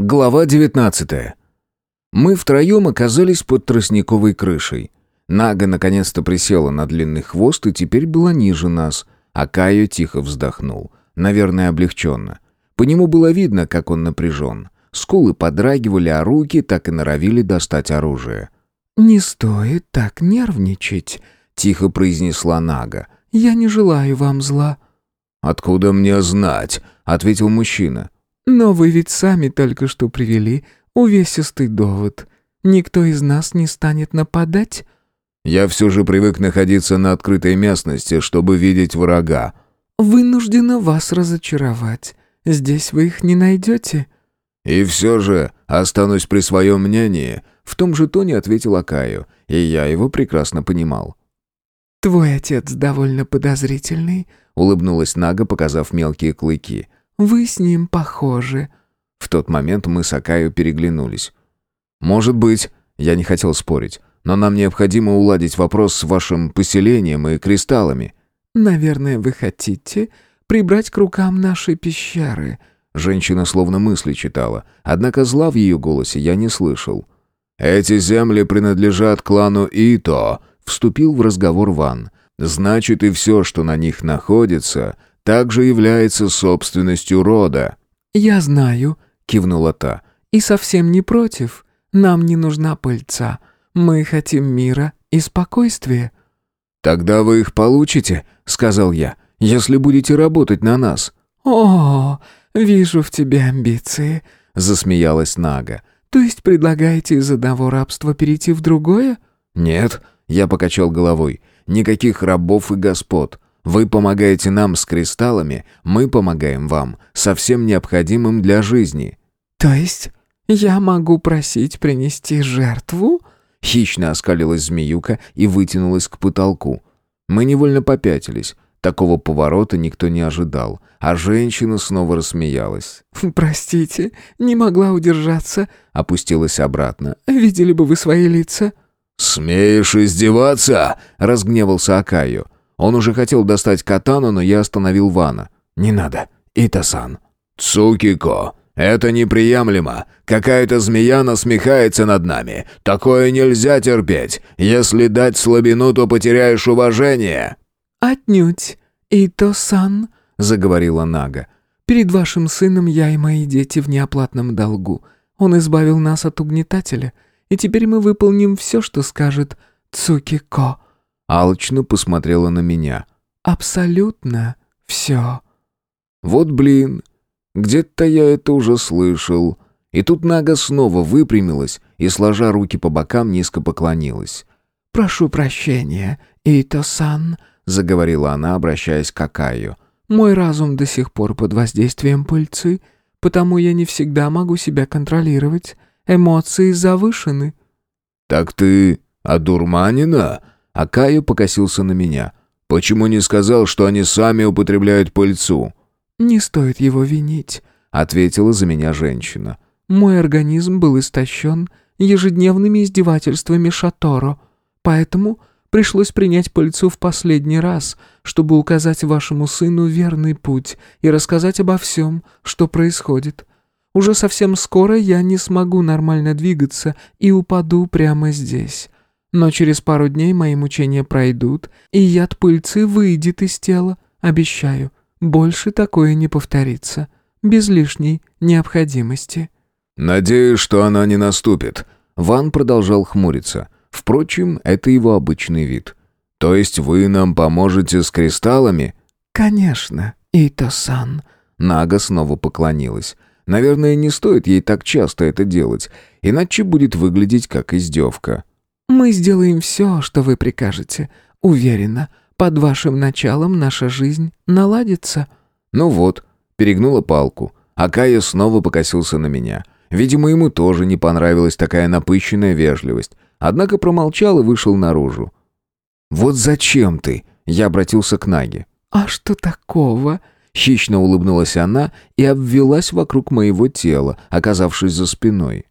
Глава 19. Мы втроем оказались под тростниковой крышей. Нага наконец-то присела на длинный хвост и теперь была ниже нас, а Кайо тихо вздохнул, наверное, облегченно. По нему было видно, как он напряжен. Скулы подрагивали, а руки так и норовили достать оружие. «Не стоит так нервничать», — тихо произнесла Нага. «Я не желаю вам зла». «Откуда мне знать?» — ответил мужчина. Но вы ведь сами только что привели увесистый довод. Никто из нас не станет нападать?» «Я все же привык находиться на открытой местности, чтобы видеть врага». «Вынуждена вас разочаровать. Здесь вы их не найдете». «И все же останусь при своем мнении», — в том же тоне ответил Акаю, и я его прекрасно понимал. «Твой отец довольно подозрительный», — улыбнулась Нага, показав мелкие клыки. Вы с ним похожи». В тот момент мы с Акаю переглянулись. «Может быть...» Я не хотел спорить. «Но нам необходимо уладить вопрос с вашим поселением и кристаллами». «Наверное, вы хотите прибрать к рукам наши пещеры». Женщина словно мысли читала, однако зла в ее голосе я не слышал. «Эти земли принадлежат клану Ито», — вступил в разговор Ван. «Значит, и все, что на них находится, также является собственностью рода». «Я знаю», — кивнула та, — «и совсем не против. Нам не нужна пыльца. Мы хотим мира и спокойствия». «Тогда вы их получите», — сказал я, — «если будете работать на нас». «О, вижу в тебе амбиции», — засмеялась Нага. «То есть предлагаете из одного рабства перейти в другое?» «Нет», — я покачал головой, — «никаких рабов и господ. Вы помогаете нам с кристаллами, мы помогаем вам со всем необходимым для жизни». «То есть я могу просить принести жертву?» Хищно оскалилась змеюка и вытянулась к потолку. Мы невольно попятились. Такого поворота никто не ожидал, а женщина снова рассмеялась. «Простите, не могла удержаться», — опустилась обратно. «Видели бы вы свои лица?» «Смеешь издеваться?» — разгневался Акаю. Он уже хотел достать катану, но я остановил Вана. «Не надо, Итасан». «Цукико, это неприемлемо. Какая-то змея насмехается над нами. Такое нельзя терпеть. Если дать слабину, то потеряешь уважение». «Отнюдь, Ито-сан», — заговорила Нага. «Перед вашим сыном я и мои дети в неоплатном долгу. Он избавил нас от угнетателя, и теперь мы выполним все, что скажет Цукико». Алчно посмотрела на меня. «Абсолютно все». «Вот блин, где-то я это уже слышал». И тут Нага снова выпрямилась и, сложа руки по бокам, низко поклонилась. «Прошу прощения, Ито-сан», — заговорила она, обращаясь к Акаю. «Мой разум до сих пор под воздействием пыльцы, потому я не всегда могу себя контролировать. Эмоции завышены». «Так ты одурманена?» А Каю покосился на меня. «Почему не сказал, что они сами употребляют пыльцу?» «Не стоит его винить», — ответила за меня женщина. «Мой организм был истощен ежедневными издевательствами Шаторо, поэтому пришлось принять пыльцу в последний раз, чтобы указать вашему сыну верный путь и рассказать обо всем, что происходит. Уже совсем скоро я не смогу нормально двигаться и упаду прямо здесь. Но через пару дней мои мучения пройдут, и яд пыльцы выйдет из тела, обещаю. Больше такое не повторится. Без лишней необходимости». «Надеюсь, что она не наступит». Ван продолжал хмуриться. Впрочем, это его обычный вид. «То есть вы нам поможете с кристаллами?» «Конечно, Ито-сан». Нага снова поклонилась. Наверное, не стоит ей так часто это делать, иначе будет выглядеть как издевка. Мы сделаем все, что вы прикажете. Уверена, под вашим началом наша жизнь наладится». «Ну вот», перегнула палку, а Кая снова покосился на меня. Видимо, ему тоже не понравилась такая напыщенная вежливость. Однако промолчал и вышел наружу. «Вот зачем ты?» Я обратился к Наге. «А что такого?» Хищно улыбнулась она и обвелась вокруг моего тела, оказавшись за спиной.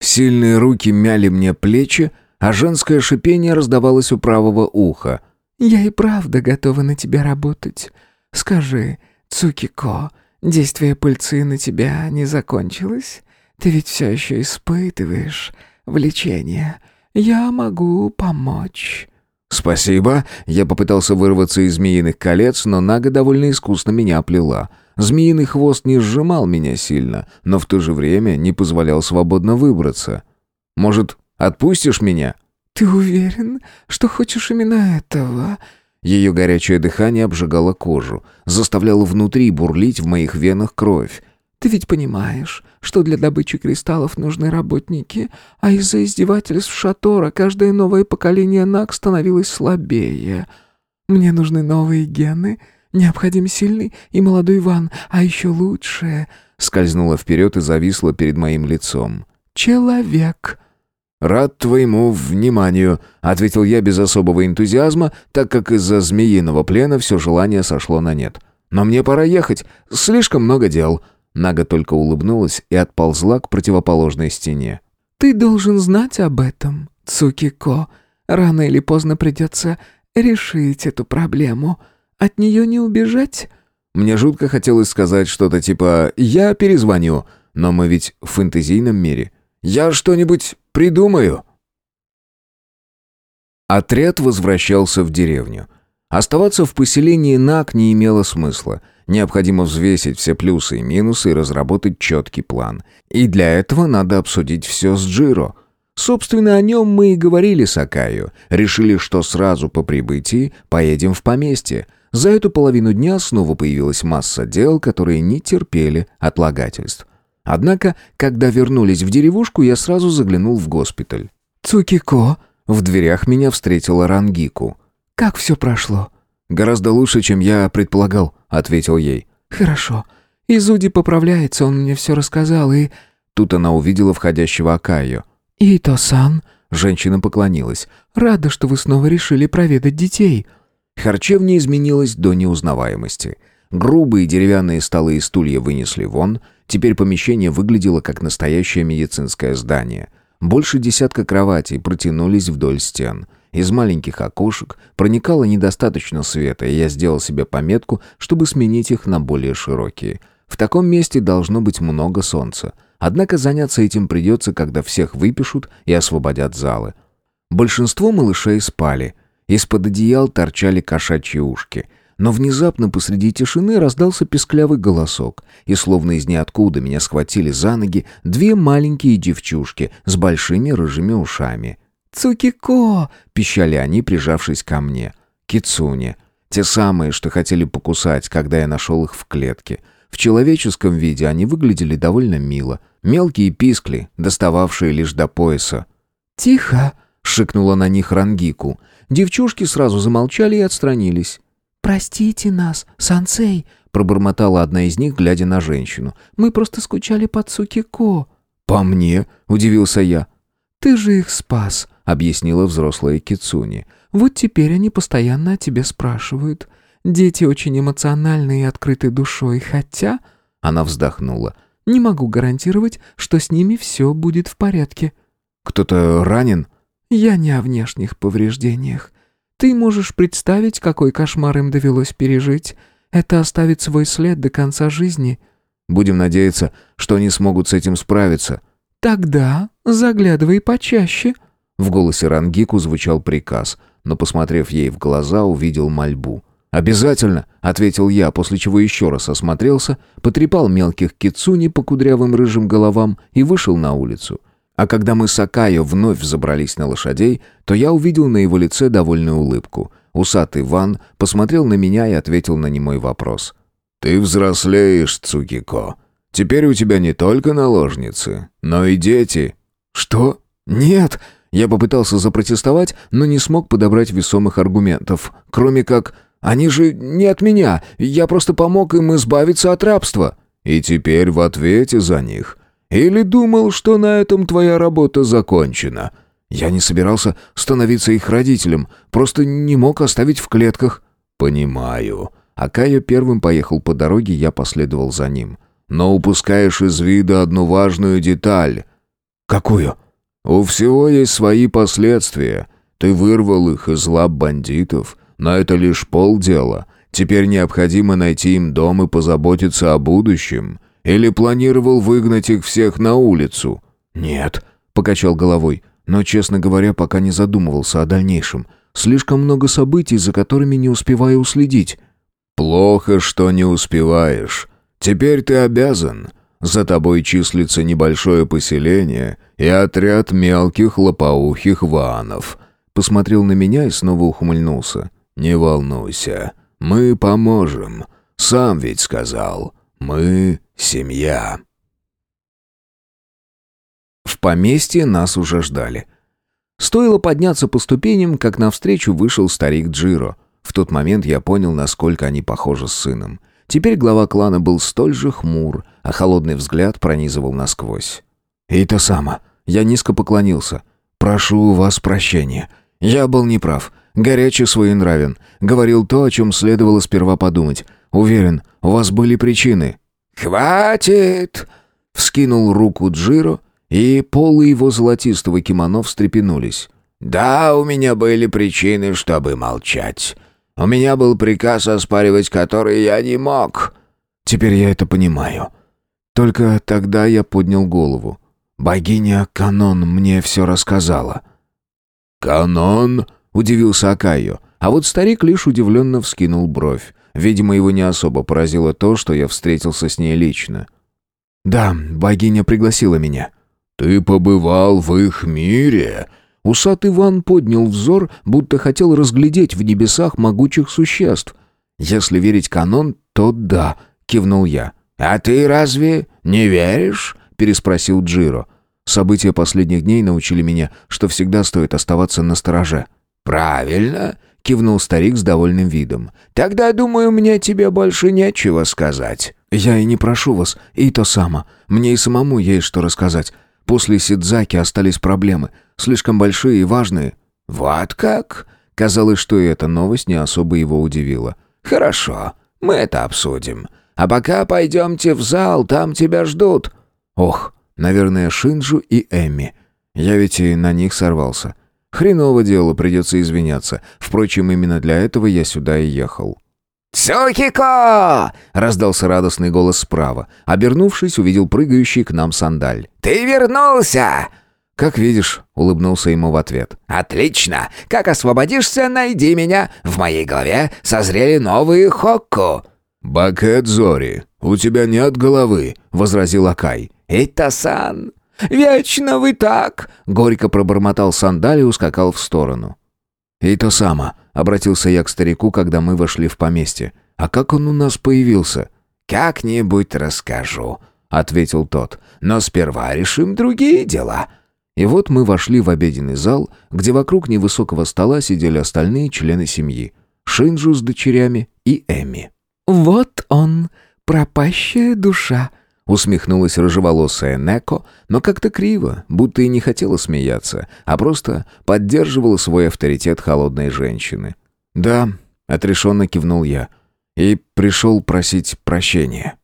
Сильные руки мяли мне плечи, а женское шипение раздавалось у правого уха. «Я и правда готова на тебя работать. Скажи, Цукико, действие пыльцы на тебя не закончилось? Ты ведь все еще испытываешь влечение. Я могу помочь». «Спасибо». Я попытался вырваться из змеиных колец, но Нага довольно искусно меня оплела. Змеиный хвост не сжимал меня сильно, но в то же время не позволял свободно выбраться. «Может, отпустишь меня?» «Ты уверен, что хочешь именно этого?» Ее горячее дыхание обжигало кожу, заставляло внутри бурлить в моих венах кровь. «Ты ведь понимаешь, что для добычи кристаллов нужны работники, а из-за издевательств Шатора каждое новое поколение Наг становилось слабее. Мне нужны новые гены, необходим сильный и молодой Иван, а еще лучшее...» Скользнула вперед и зависла перед моим лицом. «Человек!» «Рад твоему вниманию», — ответил я без особого энтузиазма, так как из-за змеиного плена все желание сошло на нет. «Но мне пора ехать. Слишком много дел». Нага только улыбнулась и отползла к противоположной стене. «Ты должен знать об этом, Цукико. Рано или поздно придется решить эту проблему. От нее не убежать». Мне жутко хотелось сказать что-то типа «я перезвоню», но мы ведь в фэнтезийном мире. «Я что-нибудь придумаю». Отряд возвращался в деревню. Оставаться в поселении Нак не имело смысла. Необходимо взвесить все плюсы и минусы и разработать четкий план. И для этого надо обсудить все с Джиро. Собственно, о нем мы и говорили с Акаю. Решили, что сразу по прибытии поедем в поместье. За эту половину дня снова появилась масса дел, которые не терпели отлагательств. Однако, когда вернулись в деревушку, я сразу заглянул в госпиталь. «Цукико!» В дверях меня встретила Рангику. «Как все прошло?» «Гораздо лучше, чем я предполагал», — ответил ей. «Хорошо. Изуди поправляется, он мне все рассказал, и...» Тут она увидела входящего Акаю. «Ито-сан?» Женщина поклонилась. «Рада, что вы снова решили проведать детей». Харчевня изменилась до неузнаваемости. Грубые деревянные столы и стулья вынесли вон, теперь помещение выглядело как настоящее медицинское здание. Больше десятка кроватей протянулись вдоль стен. Из маленьких окошек проникало недостаточно света, и я сделал себе пометку, чтобы сменить их на более широкие. В таком месте должно быть много солнца. Однако заняться этим придется, когда всех выпишут и освободят залы. Большинство малышей спали. Из-под одеял торчали кошачьи ушки — но внезапно посреди тишины раздался песклявый голосок, и словно из ниоткуда меня схватили за ноги две маленькие девчушки с большими рыжими ушами. «Цукико!» — пищали они, прижавшись ко мне. «Кицуне!» Те самые, что хотели покусать, когда я нашел их в клетке. В человеческом виде они выглядели довольно мило. Мелкие пискли, достававшие лишь до пояса. «Тихо!» — шикнула на них Рангику. Девчушки сразу замолчали и отстранились. «Простите нас, сансей», — пробормотала одна из них, глядя на женщину. «Мы просто скучали по Цукико». «По мне?» — удивился я. «Ты же их спас», — объяснила взрослая Кицуни. «Вот теперь они постоянно о тебе спрашивают. Дети очень эмоциональные и открыты душой, хотя...» Она вздохнула. «Не могу гарантировать, что с ними все будет в порядке». «Кто-то ранен?» «Я не о внешних повреждениях. Ты можешь представить, какой кошмар им довелось пережить? Это оставит свой след до конца жизни. Будем надеяться, что они смогут с этим справиться. Тогда заглядывай почаще. В голосе Рангику звучал приказ, но, посмотрев ей в глаза, увидел мольбу. «Обязательно», — ответил я, после чего еще раз осмотрелся, потрепал мелких кицуни по кудрявым рыжим головам и вышел на улицу. А когда мы с Акао вновь забрались на лошадей, то я увидел на его лице довольную улыбку. Усатый Ван посмотрел на меня и ответил на немой вопрос. «Ты взрослеешь, Цукико. Теперь у тебя не только наложницы, но и дети». «Что? Нет!» Я попытался запротестовать, но не смог подобрать весомых аргументов. Кроме как «Они же не от меня, я просто помог им избавиться от рабства». «И теперь в ответе за них или думал, что на этом твоя работа закончена? Я не собирался становиться их родителем, просто не мог оставить в клетках. Понимаю. А Кая первым поехал по дороге, я последовал за ним. Но упускаешь из вида одну важную деталь. Какую? У всего есть свои последствия. Ты вырвал их из лап бандитов, но это лишь полдела. Теперь необходимо найти им дом и позаботиться о будущем. Или планировал выгнать их всех на улицу?» «Нет», — покачал головой, но, честно говоря, пока не задумывался о дальнейшем. Слишком много событий, за которыми не успеваю уследить. «Плохо, что не успеваешь. Теперь ты обязан. За тобой числится небольшое поселение и отряд мелких лопоухих ванов». Посмотрел на меня и снова ухмыльнулся. «Не волнуйся, мы поможем. Сам ведь сказал, мы семья». В поместье нас уже ждали. Стоило подняться по ступеням, как навстречу вышел старик Джиро. В тот момент я понял, насколько они похожи с сыном. Теперь глава клана был столь же хмур, а холодный взгляд пронизывал насквозь. «И то само. Я низко поклонился. Прошу вас прощения. Я был неправ. Горячий своенравен. Говорил то, о чем следовало сперва подумать. Уверен, у вас были причины». «Хватит!» — вскинул руку Джиро, и полы его золотистого кимоно встрепенулись. «Да, у меня были причины, чтобы молчать. У меня был приказ, оспаривать который я не мог». «Теперь я это понимаю. Только тогда я поднял голову. Богиня Канон мне все рассказала». «Канон?» — удивился Акайо. А вот старик лишь удивленно вскинул бровь. Видимо, его не особо поразило то, что я встретился с ней лично. «Да, богиня пригласила меня». «Ты побывал в их мире?» Усатый Иван поднял взор, будто хотел разглядеть в небесах могучих существ. «Если верить канон, то да», — кивнул я. «А ты разве не веришь?» — переспросил Джиро. События последних дней научили меня, что всегда стоит оставаться на стороже. «Правильно», — кивнул старик с довольным видом. «Тогда, думаю, мне тебе больше нечего сказать». «Я и не прошу вас, и то само. Мне и самому есть что рассказать. После Сидзаки остались проблемы, слишком большие и важные. Вот как? Казалось, что и эта новость не особо его удивила. Хорошо, мы это обсудим. А пока пойдемте в зал, там тебя ждут. Ох, наверное, Шинджу и Эми. Я ведь и на них сорвался. Хреново дело, придется извиняться. Впрочем, именно для этого я сюда и ехал. «Цухико!» — раздался радостный голос справа. Обернувшись, увидел прыгающий к нам сандаль. «Ты вернулся!» «Как видишь», — улыбнулся ему в ответ. «Отлично! Как освободишься, найди меня. В моей голове созрели новые хокку». «Бакет Зори, у тебя нет головы», — возразил Акай. «Итасан, вечно вы так!» — горько пробормотал сандаль и ускакал в сторону. «И то само», — обратился я к старику, когда мы вошли в поместье. «А как он у нас появился?» «Как-нибудь расскажу», — ответил тот. «Но сперва решим другие дела». И вот мы вошли в обеденный зал, где вокруг невысокого стола сидели остальные члены семьи. Шинджу с дочерями и Эми. «Вот он, пропащая душа», Усмехнулась рыжеволосая Неко, но как-то криво, будто и не хотела смеяться, а просто поддерживала свой авторитет холодной женщины. «Да», — отрешенно кивнул я, и пришел просить прощения.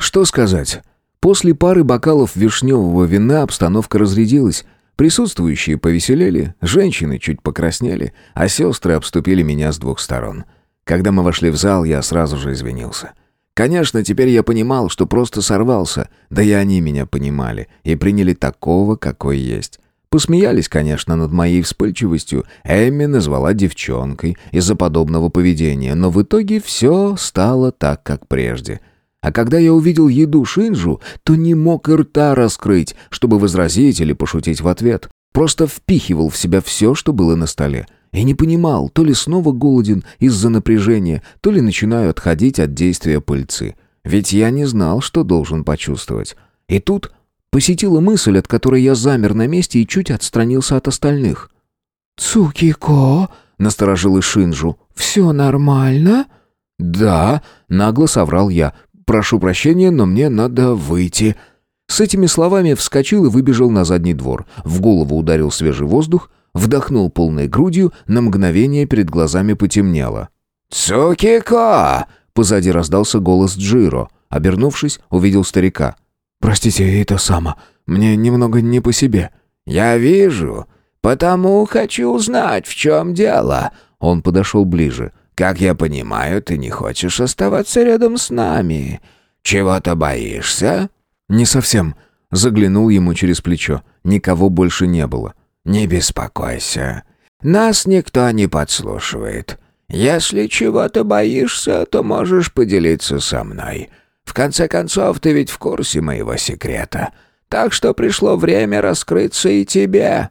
Что сказать? После пары бокалов вишневого вина обстановка разрядилась. Присутствующие повеселели, женщины чуть покраснели, а сестры обступили меня с двух сторон. Когда мы вошли в зал, я сразу же извинился. Конечно, теперь я понимал, что просто сорвался, да и они меня понимали и приняли такого, какой есть. Посмеялись, конечно, над моей вспыльчивостью. Эмми назвала девчонкой из-за подобного поведения, но в итоге все стало так, как прежде. А когда я увидел еду Шинджу, то не мог и рта раскрыть, чтобы возразить или пошутить в ответ. Просто впихивал в себя все, что было на столе. И не понимал, то ли снова голоден из-за напряжения, то ли начинаю отходить от действия пыльцы. Ведь я не знал, что должен почувствовать. И тут посетила мысль, от которой я замер на месте и чуть отстранился от остальных. «Цукико?» — насторожил Шинжу. «Все нормально?» «Да», — нагло соврал я. «Прошу прощения, но мне надо выйти». С этими словами вскочил и выбежал на задний двор. В голову ударил свежий воздух, вдохнул полной грудью, на мгновение перед глазами потемнело. «Цукико!» — позади раздался голос Джиро. Обернувшись, увидел старика. «Простите, это само. Мне немного не по себе». «Я вижу. Потому хочу узнать, в чем дело». Он подошел ближе. как я понимаю, ты не хочешь оставаться рядом с нами. Чего-то боишься?» «Не совсем». Заглянул ему через плечо. Никого больше не было. «Не беспокойся. Нас никто не подслушивает. Если чего-то боишься, то можешь поделиться со мной. В конце концов, ты ведь в курсе моего секрета. Так что пришло время раскрыться и тебе».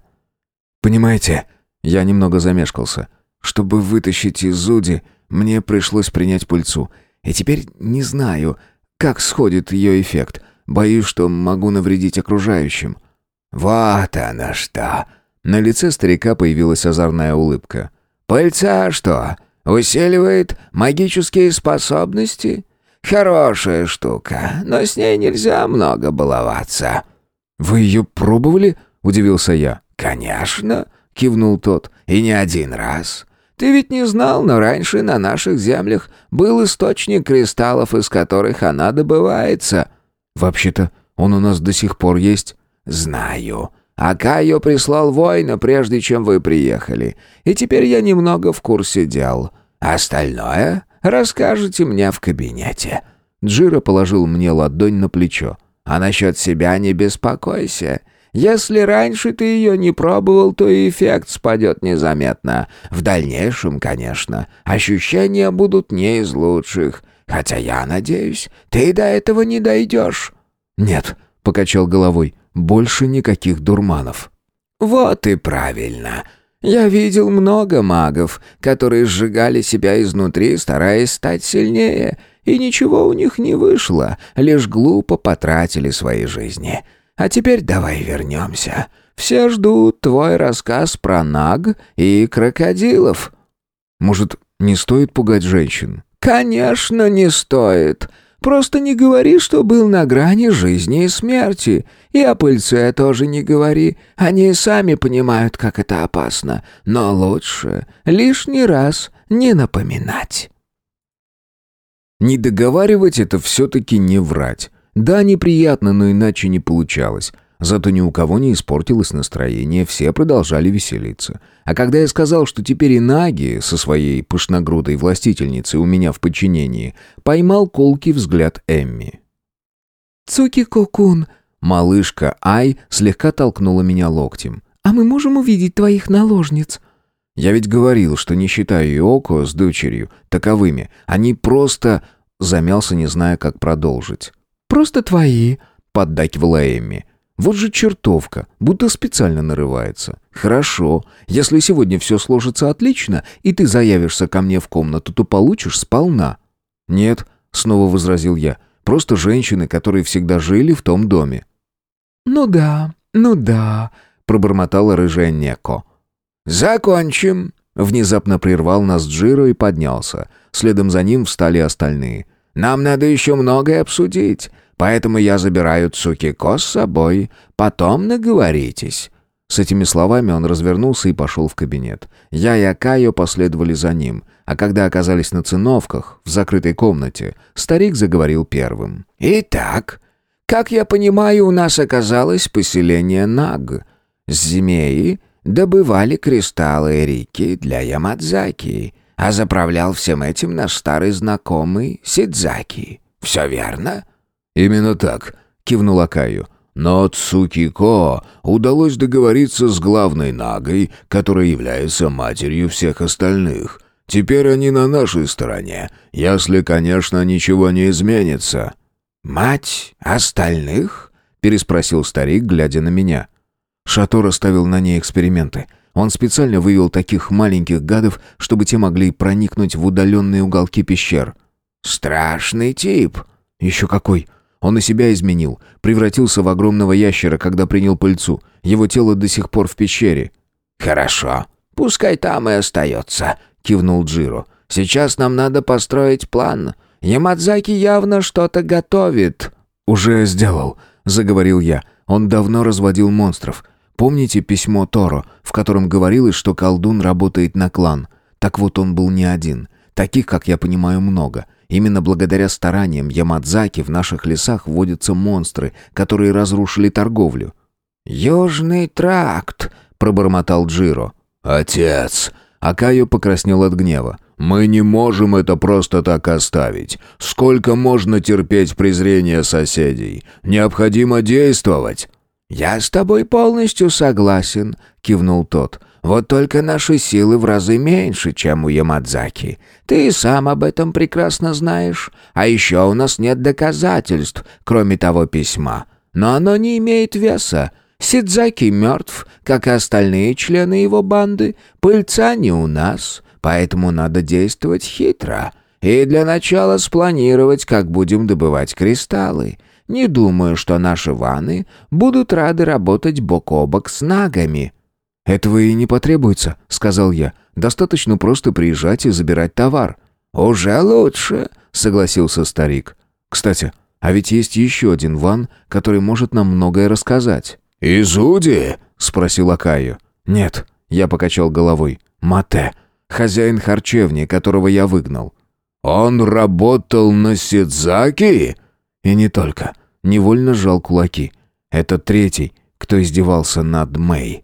«Понимаете, я немного замешкался. Чтобы вытащить из Зуди, мне пришлось принять пыльцу. И теперь не знаю, как сходит ее эффект. Боюсь, что могу навредить окружающим». «Вот оно что!» На лице старика появилась озорная улыбка. «Пыльца что, усиливает магические способности? Хорошая штука, но с ней нельзя много баловаться». «Вы ее пробовали?» — удивился я. «Конечно», — кивнул тот, — «и не один раз. Ты ведь не знал, но раньше на наших землях был источник кристаллов, из которых она добывается». «Вообще-то он у нас до сих пор есть». «Знаю. А Кайо прислал воина, прежде чем вы приехали. И теперь я немного в курсе дел. Остальное расскажете мне в кабинете». Джира положил мне ладонь на плечо. А насчет себя не беспокойся. Если раньше ты ее не пробовал, то и эффект спадет незаметно. В дальнейшем, конечно, ощущения будут не из лучших. Хотя я надеюсь, ты до этого не дойдешь». «Нет», — покачал головой, — «больше никаких дурманов». «Вот и правильно. Я видел много магов, которые сжигали себя изнутри, стараясь стать сильнее, и ничего у них не вышло, лишь глупо потратили свои жизни. А теперь давай вернемся. Все ждут твой рассказ про наг и крокодилов». «Может, не стоит пугать женщин?» «Конечно, не стоит. Просто не говори, что был на грани жизни и смерти. И о пыльце тоже не говори. Они сами понимают, как это опасно. Но лучше лишний раз не напоминать». Не договаривать это все-таки не врать. Да, неприятно, но иначе не получалось. Зато ни у кого не испортилось настроение, все продолжали веселиться. А когда я сказал, что теперь и Наги со своей пышногрудой властительницей у меня в подчинении, поймал колкий взгляд Эмми. «Цуки-кокун!» Малышка Ай слегка толкнула меня локтем. «А мы можем увидеть твоих наложниц?» Я ведь говорил, что не считаю Иоко с дочерью таковыми. Они просто... Замялся, не зная, как продолжить. «Просто твои», — поддакивала Эмми. «Вот же чертовка, будто специально нарывается. Хорошо, если сегодня все сложится отлично, и ты заявишься ко мне в комнату, то получишь сполна». «Нет», — снова возразил я, — «просто женщины, которые всегда жили в том доме». «Ну да, ну да», — пробормотала рыжая Неко. «Закончим!» Внезапно прервал нас Джиро и поднялся. Следом за ним встали остальные. «Нам надо еще многое обсудить, поэтому я забираю Цукико с собой. Потом наговоритесь». С этими словами он развернулся и пошел в кабинет. Я и Акайо последовали за ним, а когда оказались на циновках, в закрытой комнате, старик заговорил первым. «Итак, как я понимаю, у нас оказалось поселение Наг. Змеи добывали кристаллы Рики для Ямадзаки, а заправлял всем этим наш старый знакомый Сидзаки. Все верно?» «Именно так», — кивнул Акаю. «Но Цукико удалось договориться с главной Нагой, которая является матерью всех остальных. Теперь они на нашей стороне, если, конечно, ничего не изменится». «Мать остальных?» — переспросил старик, глядя на меня. Шатор ставил на ней эксперименты. Он специально вывел таких маленьких гадов, чтобы те могли проникнуть в удаленные уголки пещер. «Страшный тип!» «Еще какой!» Он и себя изменил. Превратился в огромного ящера, когда принял пыльцу. Его тело до сих пор в пещере. «Хорошо. Пускай там и остается», — кивнул Джиро. «Сейчас нам надо построить план. Ямадзаки явно что-то готовит». «Уже сделал», — заговорил я. «Он давно разводил монстров. Помните письмо Торо, в котором говорилось, что колдун работает на клан? Так вот он был не один. Таких, как я понимаю, много. Именно благодаря стараниям Ямадзаки в наших лесах водятся монстры, которые разрушили торговлю. «Южный тракт», — пробормотал Джиро. «Отец!» Акаю покраснел от гнева. Мы не можем это просто так оставить. Сколько можно терпеть презрение соседей? Необходимо действовать». «Я с тобой полностью согласен», — кивнул тот. «Вот только наши силы в разы меньше, чем у Ямадзаки. Ты сам об этом прекрасно знаешь. А еще у нас нет доказательств, кроме того письма. Но оно не имеет веса. Сидзаки мертв, как и остальные члены его банды. Пыльца не у нас, поэтому надо действовать хитро. И для начала спланировать, как будем добывать кристаллы. Не думаю, что наши ваны будут рады работать бок о бок с нагами». «Этого и не потребуется», — сказал я. «Достаточно просто приезжать и забирать товар». «Уже лучше», — согласился старик. «Кстати, а ведь есть еще один ван, который может нам многое рассказать». «Изуди?» — спросил Акаю. «Нет», — я покачал головой. «Мате, хозяин харчевни, которого я выгнал». «Он работал на Сидзаки?» «И не только. Невольно сжал кулаки. Это третий, кто издевался над Мэй.